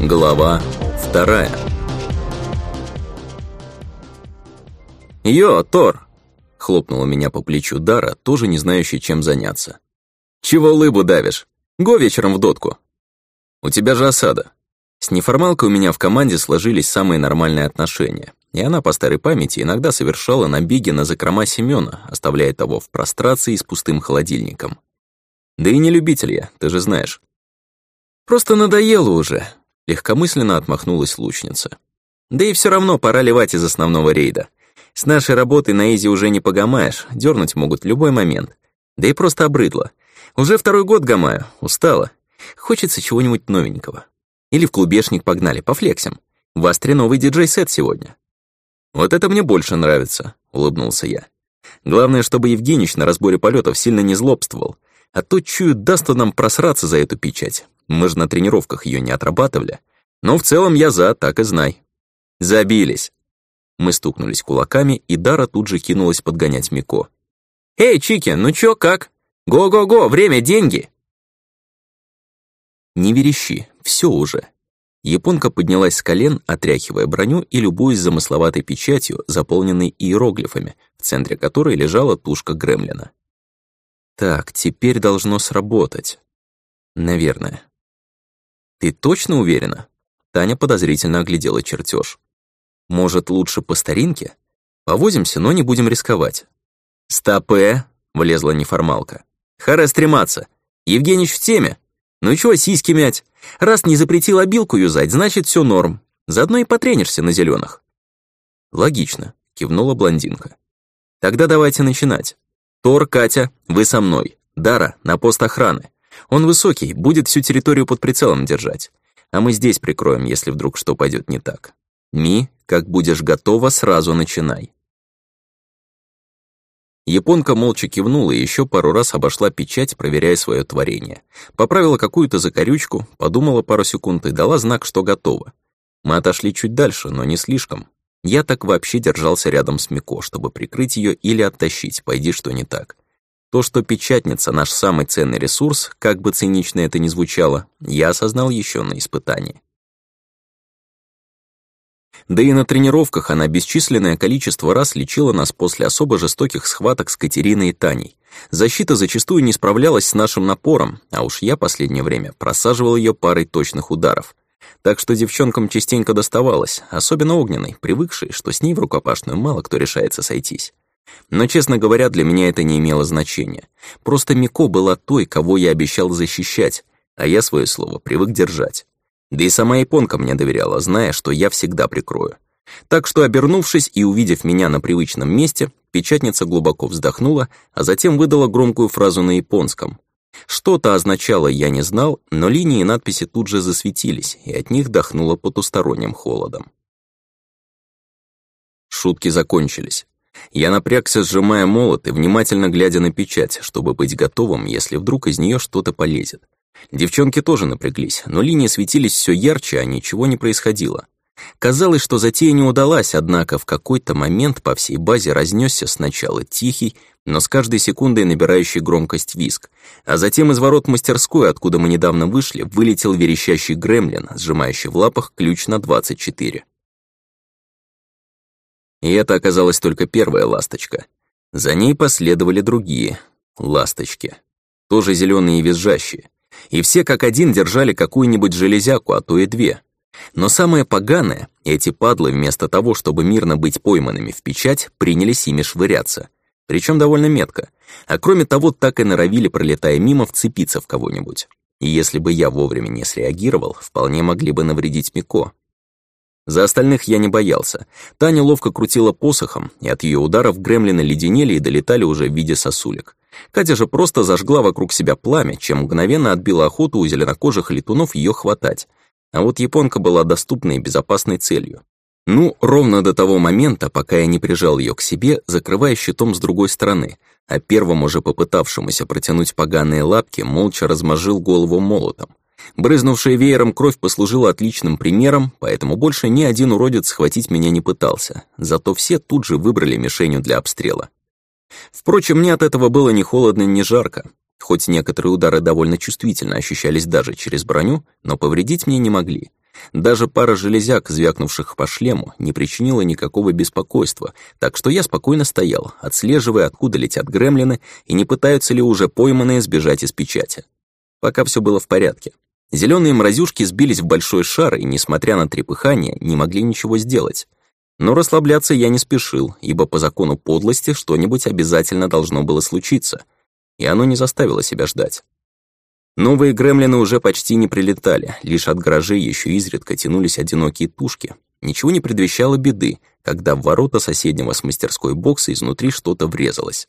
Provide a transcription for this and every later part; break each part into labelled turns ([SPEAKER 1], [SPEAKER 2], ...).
[SPEAKER 1] Глава вторая «Йо, Тор!» — хлопнула меня по плечу Дара, тоже не знающий, чем заняться. «Чего лыбу давишь? Го вечером в дотку!» «У тебя же осада!» С неформалкой у меня в команде сложились самые нормальные отношения, и она по старой памяти иногда совершала набеги на закрома Семёна, оставляя того в прострации с пустым холодильником. Да и не любитель я, ты же знаешь. Просто надоело уже, легкомысленно отмахнулась лучница. Да и все равно пора ливать из основного рейда. С нашей работой на Изи уже не погамаешь, дернуть могут любой момент. Да и просто обрыдло. Уже второй год гамаю, устала. Хочется чего-нибудь новенького. Или в клубешник погнали, пофлексим. В Астре новый диджей-сет сегодня. Вот это мне больше нравится, улыбнулся я. Главное, чтобы Евгеньевич на разборе полетов сильно не злобствовал, а то, чую, даст он нам просраться за эту печать. Мы же на тренировках ее не отрабатывали. Но в целом я за, так и знай. Забились. Мы стукнулись кулаками, и Дара тут же кинулась подгонять Мико. «Эй, Чики, ну чё, как? Го-го-го, время, деньги!» «Не верещи, все уже». Японка поднялась с колен, отряхивая броню и любуясь замысловатой печатью, заполненной иероглифами, в центре которой лежала тушка гремлина. «Так, теперь должно сработать. Наверное». «Ты точно уверена?» Таня подозрительно оглядела чертеж. Может, лучше по старинке? Повозимся, но не будем рисковать. «Стопе!» — влезла неформалка. «Харе стрематься! Евгеньевич в теме! Ну чего сиськи мять? Раз не запретил обилку юзать, значит, все норм. Заодно и потренишься на зеленых. «Логично», — кивнула блондинка. «Тогда давайте начинать. Тор, Катя, вы со мной. Дара, на пост охраны. Он высокий, будет всю территорию под прицелом держать. А мы здесь прикроем, если вдруг что пойдет не так. Ми, как будешь готова, сразу начинай. Японка молча кивнула и еще пару раз обошла печать, проверяя свое творение. Поправила какую-то закорючку, подумала пару секунд и дала знак, что готово. Мы отошли чуть дальше, но не слишком. Я так вообще держался рядом с Мико, чтобы прикрыть ее или оттащить, пойди что не так. То, что печатница — наш самый ценный ресурс, как бы цинично это ни звучало, я осознал еще на испытании. Да и на тренировках она бесчисленное количество раз лечила нас после особо жестоких схваток с Катериной и Таней. Защита зачастую не справлялась с нашим напором, а уж я последнее время просаживал ее парой точных ударов. Так что девчонкам частенько доставалось, особенно огненной, привыкшей, что с ней в рукопашную мало кто решается сойтись. Но, честно говоря, для меня это не имело значения. Просто Мико была той, кого я обещал защищать, а я свое слово привык держать. Да и сама японка мне доверяла, зная, что я всегда прикрою. Так что, обернувшись и увидев меня на привычном месте, печатница глубоко вздохнула, а затем выдала громкую фразу на японском. Что-то означало, я не знал, но линии и надписи тут же засветились, и от них дохнуло потусторонним холодом. Шутки закончились. Я напрягся, сжимая молот и внимательно глядя на печать, чтобы быть готовым, если вдруг из нее что-то полезет. Девчонки тоже напряглись, но линии светились все ярче, а ничего не происходило. Казалось, что затея не удалась, однако в какой-то момент по всей базе разнесся сначала тихий, но с каждой секундой набирающий громкость виск, а затем из ворот мастерской, откуда мы недавно вышли, вылетел верещащий гремлин, сжимающий в лапах ключ на 24. И это оказалась только первая ласточка. За ней последовали другие ласточки, тоже зеленые и визжащие и все как один держали какую-нибудь железяку, а то и две. Но самое поганое, эти падлы вместо того, чтобы мирно быть пойманными в печать, принялись ими швыряться. Причем довольно метко. А кроме того, так и норовили, пролетая мимо, вцепиться в кого-нибудь. И если бы я вовремя не среагировал, вполне могли бы навредить Мико. За остальных я не боялся. Таня ловко крутила посохом, и от ее ударов гремлины леденели и долетали уже в виде сосулек. Катя же просто зажгла вокруг себя пламя, чем мгновенно отбила охоту у зеленокожих летунов ее хватать. А вот японка была доступной и безопасной целью. Ну, ровно до того момента, пока я не прижал ее к себе, закрывая щитом с другой стороны, а первому же попытавшемуся протянуть поганые лапки молча размозжил голову молотом. Брызнувшая веером кровь послужила отличным примером, поэтому больше ни один уродец схватить меня не пытался, зато все тут же выбрали мишенью для обстрела. Впрочем, мне от этого было ни холодно, ни жарко. Хоть некоторые удары довольно чувствительно ощущались даже через броню, но повредить мне не могли. Даже пара железяк, звякнувших по шлему, не причинила никакого беспокойства, так что я спокойно стоял, отслеживая, откуда летят гремлины и не пытаются ли уже пойманные сбежать из печати. Пока все было в порядке. Зеленые мразюшки сбились в большой шар и, несмотря на трепыхание, не могли ничего сделать. Но расслабляться я не спешил, ибо по закону подлости что-нибудь обязательно должно было случиться. И оно не заставило себя ждать. Новые гремлины уже почти не прилетали, лишь от гаражей еще изредка тянулись одинокие тушки. Ничего не предвещало беды, когда в ворота соседнего с мастерской бокса изнутри что-то врезалось.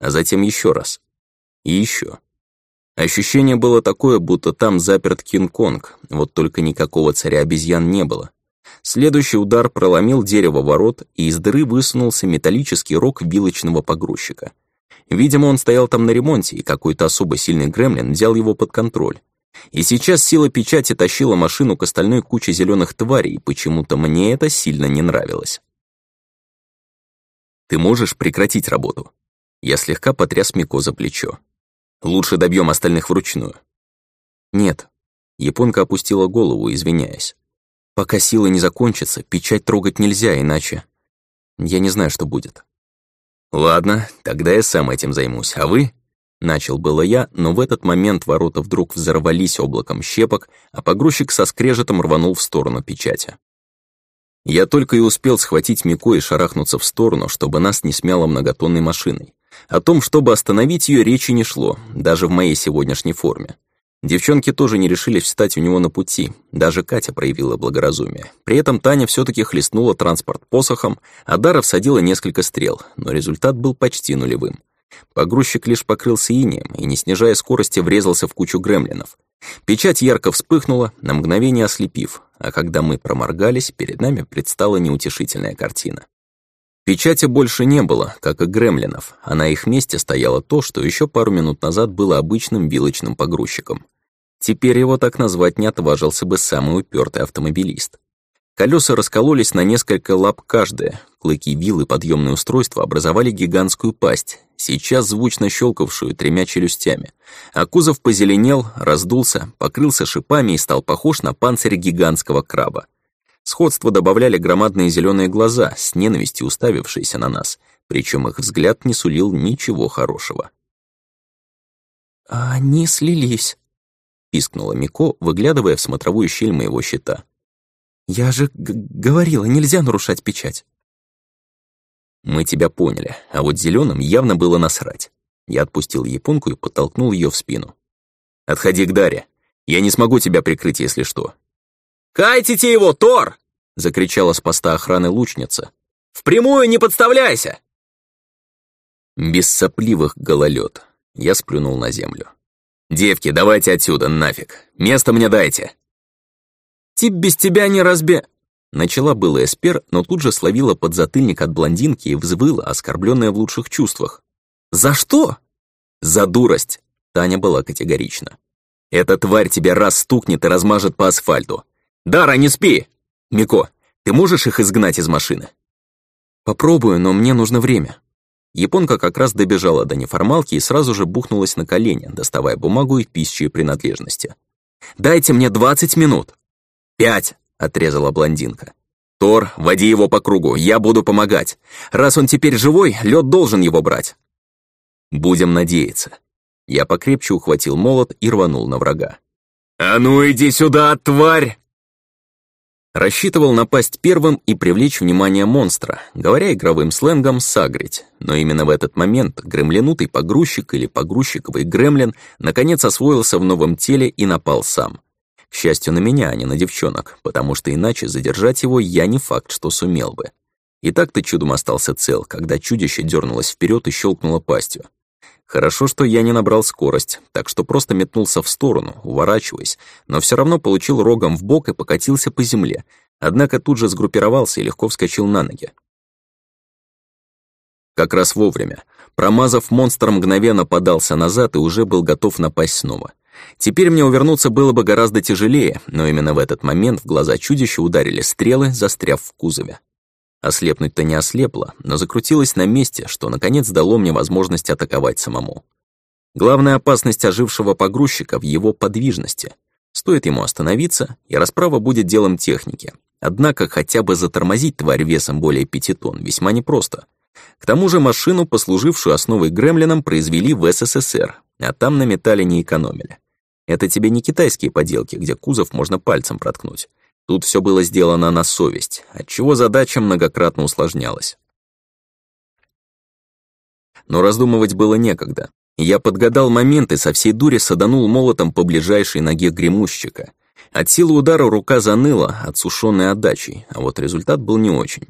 [SPEAKER 1] А затем еще раз. И еще. Ощущение было такое, будто там заперт Кинг-Конг, вот только никакого царя обезьян не было. Следующий удар проломил дерево ворот, и из дыры высунулся металлический рог вилочного погрузчика. Видимо, он стоял там на ремонте, и какой-то особо сильный гремлин взял его под контроль. И сейчас сила печати тащила машину к остальной куче зеленых тварей, и почему-то мне это сильно не нравилось. «Ты можешь прекратить работу?» Я слегка потряс Мико за плечо. «Лучше добьем остальных вручную». «Нет». Японка опустила голову, извиняясь. «Пока сила не закончится, печать трогать нельзя, иначе...» «Я не знаю, что будет». «Ладно, тогда я сам этим займусь, а вы?» Начал было я, но в этот момент ворота вдруг взорвались облаком щепок, а погрузчик со скрежетом рванул в сторону печати. Я только и успел схватить Мико и шарахнуться в сторону, чтобы нас не смяло многотонной машиной. О том, чтобы остановить ее, речи не шло, даже в моей сегодняшней форме. Девчонки тоже не решили встать у него на пути, даже Катя проявила благоразумие. При этом Таня все таки хлестнула транспорт посохом, а Дара всадила несколько стрел, но результат был почти нулевым. Погрузчик лишь покрылся инеем и, не снижая скорости, врезался в кучу гремлинов. Печать ярко вспыхнула, на мгновение ослепив, а когда мы проморгались, перед нами предстала неутешительная картина. Печати больше не было, как и гремлинов, а на их месте стояло то, что еще пару минут назад было обычным вилочным погрузчиком. Теперь его так назвать не отважился бы самый упертый автомобилист. Колеса раскололись на несколько лап каждое, клыки вилы подъемное устройство образовали гигантскую пасть, сейчас звучно щелкавшую тремя челюстями, а кузов позеленел, раздулся, покрылся шипами и стал похож на панцирь гигантского краба. Сходство добавляли громадные зеленые глаза, с ненавистью уставившиеся на нас, причем их взгляд не сулил ничего хорошего.
[SPEAKER 2] «Они слились», — пискнула Мико, выглядывая в смотровую щель моего щита. «Я же говорила, нельзя нарушать печать».
[SPEAKER 1] «Мы тебя поняли, а вот зеленым явно было насрать». Я отпустил японку и подтолкнул ее в спину. «Отходи к Даре. Я не смогу тебя прикрыть, если что.
[SPEAKER 3] «Кайтите его, Тор!»
[SPEAKER 1] — закричала с поста охраны лучница.
[SPEAKER 3] «Впрямую не подставляйся!»
[SPEAKER 1] Без сопливых гололед. Я сплюнул на землю. «Девки, давайте отсюда, нафиг! Место мне дайте!»
[SPEAKER 2] «Тип без тебя не разбе...»
[SPEAKER 1] Начала было эспер, но тут же словила подзатыльник от блондинки и взвыла, оскорбленная в лучших чувствах.
[SPEAKER 2] «За что?»
[SPEAKER 1] «За дурость!» Таня была категорична. «Эта тварь тебя раз стукнет и размажет по асфальту. «Дара, не спи! Мико, ты можешь их изгнать из машины?»
[SPEAKER 2] «Попробую, но мне нужно время».
[SPEAKER 1] Японка как раз добежала до неформалки и сразу же бухнулась на колени, доставая бумагу и пищие принадлежности.
[SPEAKER 2] «Дайте мне двадцать минут!»
[SPEAKER 1] «Пять!» — отрезала блондинка. «Тор, води его по кругу, я буду помогать. Раз он теперь живой, лед должен его брать». «Будем надеяться». Я покрепче ухватил молот и рванул на врага.
[SPEAKER 3] «А ну иди сюда, тварь!»
[SPEAKER 1] Рассчитывал напасть первым и привлечь внимание монстра, говоря игровым сленгом «сагрить». Но именно в этот момент гремленутый погрузчик или погрузчиковый гремлин наконец освоился в новом теле и напал сам. К счастью, на меня, а не на девчонок, потому что иначе задержать его я не факт, что сумел бы. И так-то чудом остался цел, когда чудище дернулось вперед и щелкнуло пастью. Хорошо, что я не набрал скорость, так что просто метнулся в сторону, уворачиваясь, но все равно получил рогом в бок и покатился по земле, однако тут же сгруппировался и легко вскочил на ноги. Как раз вовремя. Промазав, монстр мгновенно подался назад и уже был готов напасть снова. Теперь мне увернуться было бы гораздо тяжелее, но именно в этот момент в глаза чудища ударили стрелы, застряв в кузове. Ослепнуть-то не ослепла, но закрутилась на месте, что наконец дало мне возможность атаковать самому. Главная опасность ожившего погрузчика в его подвижности. Стоит ему остановиться, и расправа будет делом техники. Однако хотя бы затормозить тварь весом более пяти тонн весьма непросто. К тому же машину, послужившую основой гремлинам, произвели в СССР, а там на металле не экономили. Это тебе не китайские поделки, где кузов можно пальцем проткнуть. Тут все было сделано на совесть, отчего задача многократно усложнялась. Но раздумывать было некогда. Я подгадал момент и со всей дури саданул молотом по ближайшей ноге гремущика. От силы удара рука заныла, отсушенной отдачей, а вот результат был не очень.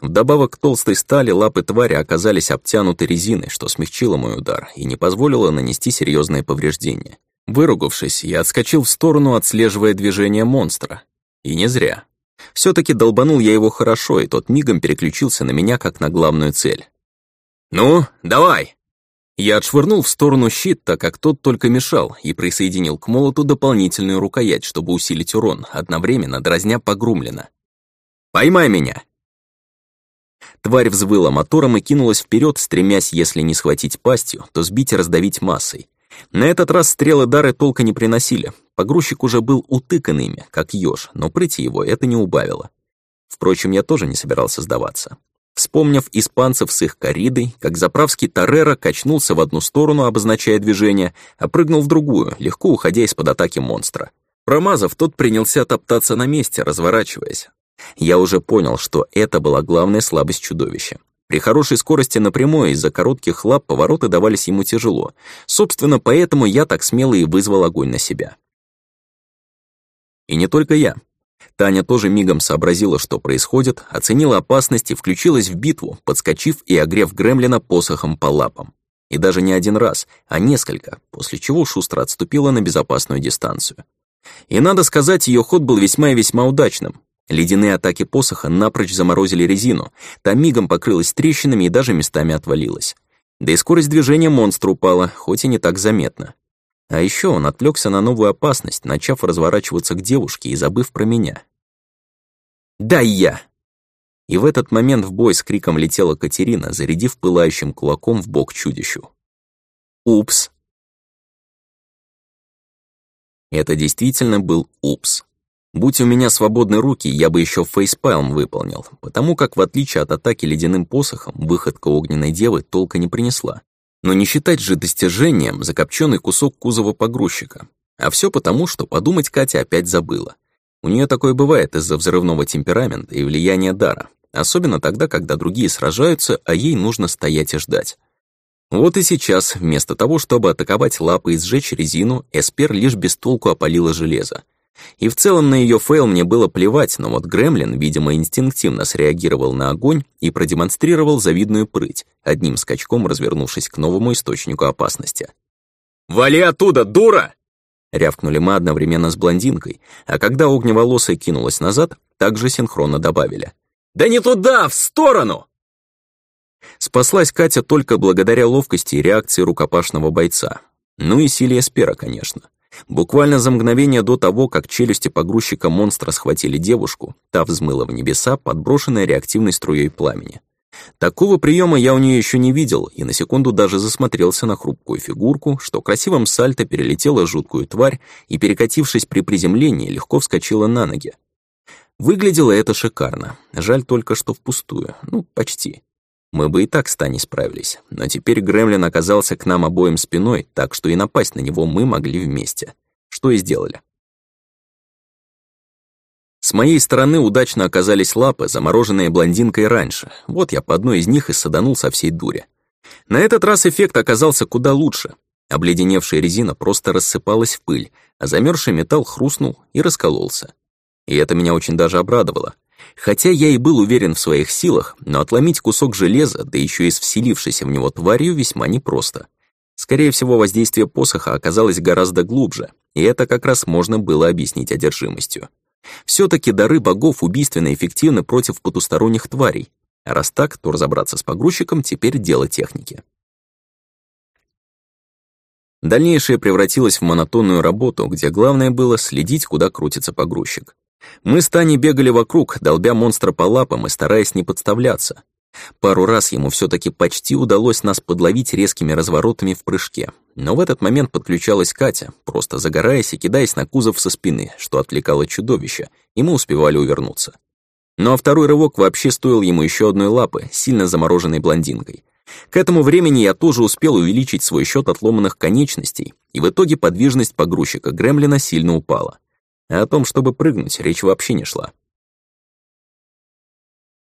[SPEAKER 1] Вдобавок к толстой стали лапы твари оказались обтянуты резиной, что смягчило мой удар и не позволило нанести серьезные повреждения. Выругавшись, я отскочил в сторону, отслеживая движение монстра. И не зря. все таки долбанул я его хорошо, и тот мигом переключился на меня как на главную цель.
[SPEAKER 3] «Ну, давай!»
[SPEAKER 1] Я отшвырнул в сторону щит, так как тот только мешал, и присоединил к молоту дополнительную рукоять, чтобы усилить урон, одновременно дразня погрумлено.
[SPEAKER 3] «Поймай меня!»
[SPEAKER 1] Тварь взвыла мотором и кинулась вперед, стремясь, если не схватить пастью, то сбить и раздавить массой. На этот раз стрелы дары толка не приносили. Погрузчик уже был утыкан ими, как еж, но прыти его это не убавило. Впрочем, я тоже не собирался сдаваться. Вспомнив испанцев с их коридой, как заправский Торрера качнулся в одну сторону, обозначая движение, а прыгнул в другую, легко уходя из-под атаки монстра. Промазав, тот принялся топтаться на месте, разворачиваясь. Я уже понял, что это была главная слабость чудовища. При хорошей скорости напрямую из-за коротких лап повороты давались ему тяжело. Собственно, поэтому я так смело и вызвал огонь на себя. И не только я. Таня тоже мигом сообразила, что происходит, оценила опасность и включилась в битву, подскочив и огрев Гремлина посохом по лапам. И даже не один раз, а несколько, после чего шустро отступила на безопасную дистанцию. И надо сказать, ее ход был весьма и весьма удачным. Ледяные атаки посоха напрочь заморозили резину, та мигом покрылась трещинами и даже местами отвалилась. Да и скорость движения монстра упала, хоть и не так заметно. А еще он отвлекся на новую опасность, начав разворачиваться к девушке и забыв про меня. «Дай я!» И в этот момент в бой с криком летела Катерина, зарядив пылающим кулаком в бок чудищу. «Упс!» Это действительно был упс. Будь у меня свободны руки, я бы еще фейспалм выполнил, потому как, в отличие от атаки ледяным посохом, выходка огненной девы толка не принесла. Но не считать же достижением закопченный кусок кузова погрузчика. А все потому, что подумать Катя опять забыла. У нее такое бывает из-за взрывного темперамента и влияния дара, особенно тогда, когда другие сражаются, а ей нужно стоять и ждать. Вот и сейчас, вместо того, чтобы атаковать лапы и сжечь резину, Эспер лишь без толку опалила железо. И в целом на ее фейл мне было плевать, но вот Гремлин, видимо, инстинктивно среагировал на огонь и продемонстрировал завидную прыть, одним скачком развернувшись к новому источнику опасности.
[SPEAKER 3] «Вали оттуда, дура!»
[SPEAKER 1] Рявкнули мы одновременно с блондинкой, а когда огневолосая кинулась назад, также синхронно добавили.
[SPEAKER 3] «Да не туда, в сторону!»
[SPEAKER 1] Спаслась Катя только благодаря ловкости и реакции рукопашного бойца. Ну и силе Эспера, конечно. Буквально за мгновение до того, как челюсти погрузчика монстра схватили девушку, та взмыла в небеса, подброшенная реактивной струей пламени. Такого приема я у нее еще не видел, и на секунду даже засмотрелся на хрупкую фигурку, что красивым сальто перелетела жуткую тварь и, перекатившись при приземлении, легко вскочила на ноги. Выглядело это шикарно, жаль только, что впустую, ну, почти. Мы бы и так с Таней справились, но теперь Гремлин оказался к нам обоим спиной, так что и напасть на него мы могли вместе. Что и сделали. С моей стороны удачно оказались лапы, замороженные блондинкой раньше. Вот я по одной из них и саданул со всей дури. На этот раз эффект оказался куда лучше. Обледеневшая резина просто рассыпалась в пыль, а замерзший металл хрустнул и раскололся. И это меня очень даже обрадовало. Хотя я и был уверен в своих силах, но отломить кусок железа, да еще и с вселившейся в него тварью, весьма непросто. Скорее всего, воздействие посоха оказалось гораздо глубже, и это как раз можно было объяснить одержимостью. Все-таки дары богов убийственно эффективны против потусторонних тварей, а раз так, то разобраться с погрузчиком теперь дело техники. Дальнейшее превратилось в монотонную работу, где главное было следить, куда крутится погрузчик. Мы с Таней бегали вокруг, долбя монстра по лапам и стараясь не подставляться. Пару раз ему все таки почти удалось нас подловить резкими разворотами в прыжке. Но в этот момент подключалась Катя, просто загораясь и кидаясь на кузов со спины, что отвлекало чудовище, и мы успевали увернуться. Ну а второй рывок вообще стоил ему еще одной лапы, сильно замороженной блондинкой. К этому времени я тоже успел увеличить свой счет отломанных конечностей, и в итоге подвижность погрузчика Гремлина сильно упала. А о том, чтобы прыгнуть, речь вообще не шла.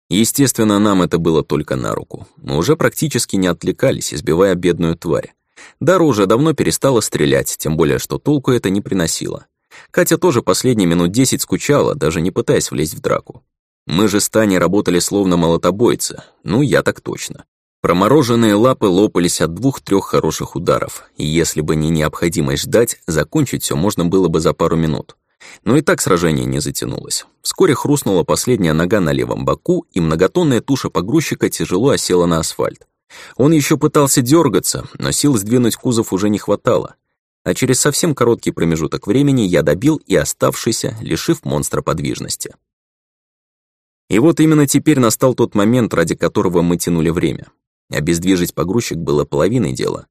[SPEAKER 1] Естественно, нам это было только на руку. Мы уже практически не отвлекались, избивая бедную тварь. Дара уже давно перестала стрелять, тем более, что толку это не приносило. Катя тоже последние минут десять скучала, даже не пытаясь влезть в драку. Мы же с Таней работали словно молотобойцы, ну, я так точно. Промороженные лапы лопались от двух-трех хороших ударов, и если бы не необходимость ждать, закончить все можно было бы за пару минут. Но и так сражение не затянулось. Вскоре хрустнула последняя нога на левом боку, и многотонная туша погрузчика тяжело осела на асфальт. Он еще пытался дергаться, но сил сдвинуть кузов уже не хватало. А через совсем короткий промежуток времени я добил и оставшийся, лишив монстра подвижности. И вот именно теперь настал тот момент, ради которого мы тянули время. Обездвижить погрузчик было половиной дела.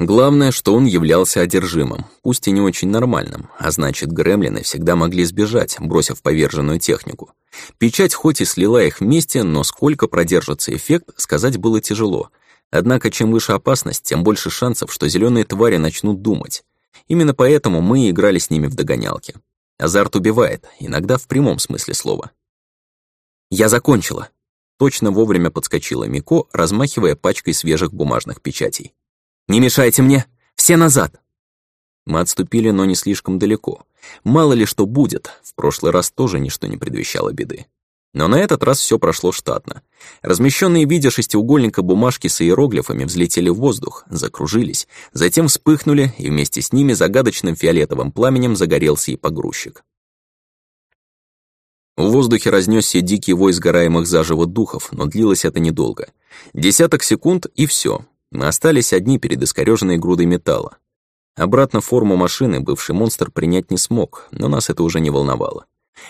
[SPEAKER 1] Главное, что он являлся одержимым, пусть и не очень нормальным, а значит, гремлины всегда могли сбежать, бросив поверженную технику. Печать хоть и слила их вместе, но сколько продержится эффект, сказать было тяжело. Однако, чем выше опасность, тем больше шансов, что зеленые твари начнут думать. Именно поэтому мы играли с ними в догонялки. Азарт убивает, иногда в прямом смысле слова. «Я закончила!» Точно вовремя подскочила Мико, размахивая пачкой свежих бумажных печатей. «Не мешайте мне! Все назад!» Мы отступили, но не слишком далеко. Мало ли что будет, в прошлый раз тоже ничто не предвещало беды. Но на этот раз все прошло штатно. Размещенные в виде шестиугольника бумажки с иероглифами взлетели в воздух, закружились, затем вспыхнули, и вместе с ними загадочным фиолетовым пламенем загорелся и погрузчик. В воздухе разнесся дикий вой сгораемых заживо духов, но длилось это недолго. Десяток секунд, и все. Мы остались одни перед искорёженной грудой металла. Обратно форму машины бывший монстр принять не смог, но нас это уже не волновало.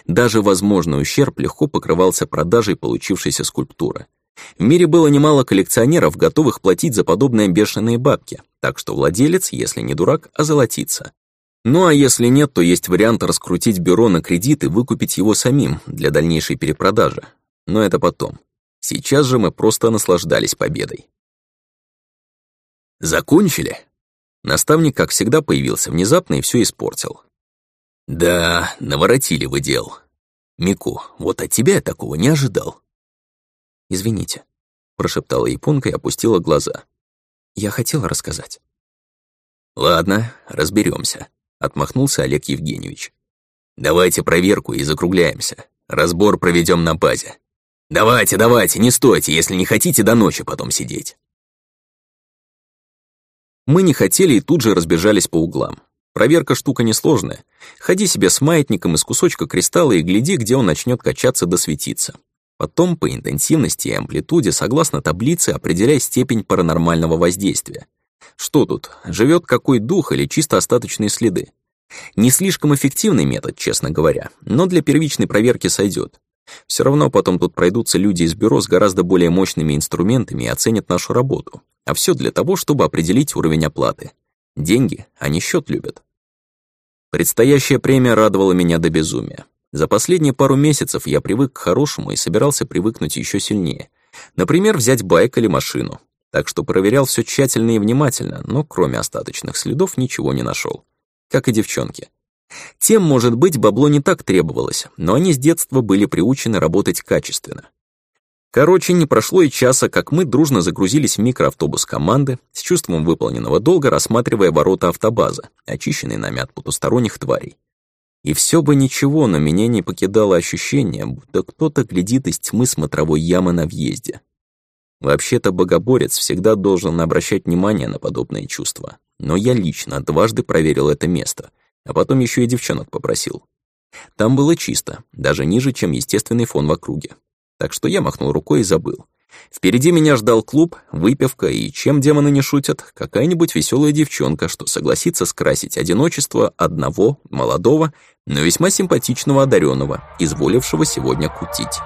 [SPEAKER 1] Даже возможный ущерб легко покрывался продажей получившейся скульптуры. В мире было немало коллекционеров, готовых платить за подобные бешеные бабки, так что владелец, если не дурак, озолотится. Ну а если нет, то есть вариант раскрутить бюро на кредит и выкупить его самим для дальнейшей перепродажи. Но это потом. Сейчас же мы просто наслаждались победой. «Закончили?» Наставник, как всегда, появился внезапно и все испортил. «Да, наворотили вы дел. Мику, вот от тебя я такого не ожидал». «Извините», — прошептала японка и опустила глаза. «Я хотела рассказать».
[SPEAKER 3] «Ладно, разберемся, отмахнулся Олег Евгеньевич. «Давайте проверку и закругляемся. Разбор проведем на базе. Давайте, давайте, не стойте, если не хотите до ночи потом сидеть».
[SPEAKER 1] Мы не хотели и тут же разбежались по углам. Проверка штука несложная. Ходи себе с маятником из кусочка кристалла и гляди, где он начнет качаться до светиться. Потом по интенсивности и амплитуде, согласно таблице, определяй степень паранормального воздействия. Что тут, живет какой дух или чисто остаточные следы? Не слишком эффективный метод, честно говоря, но для первичной проверки сойдет. Все равно потом тут пройдутся люди из бюро с гораздо более мощными инструментами и оценят нашу работу. А все для того, чтобы определить уровень оплаты. Деньги, они счет любят. Предстоящая премия радовала меня до безумия. За последние пару месяцев я привык к хорошему и собирался привыкнуть еще сильнее. Например, взять байк или машину. Так что проверял все тщательно и внимательно, но кроме остаточных следов ничего не нашел. Как и девчонки. Тем, может быть, бабло не так требовалось, но они с детства были приучены работать качественно. Короче, не прошло и часа, как мы дружно загрузились в микроавтобус команды, с чувством выполненного долга рассматривая ворота автобаза, очищенные нами от потусторонних тварей. И все бы ничего, но меня не покидало ощущение, будто кто-то глядит из тьмы смотровой ямы на въезде. Вообще-то богоборец всегда должен обращать внимание на подобные чувства, но я лично дважды проверил это место, а потом еще и девчонок попросил. Там было чисто, даже ниже, чем естественный фон в округе так что я махнул рукой и забыл. Впереди меня ждал клуб, выпивка и, чем демоны не шутят, какая-нибудь веселая девчонка, что согласится скрасить одиночество одного, молодого, но весьма симпатичного одаренного, изволившего сегодня кутить.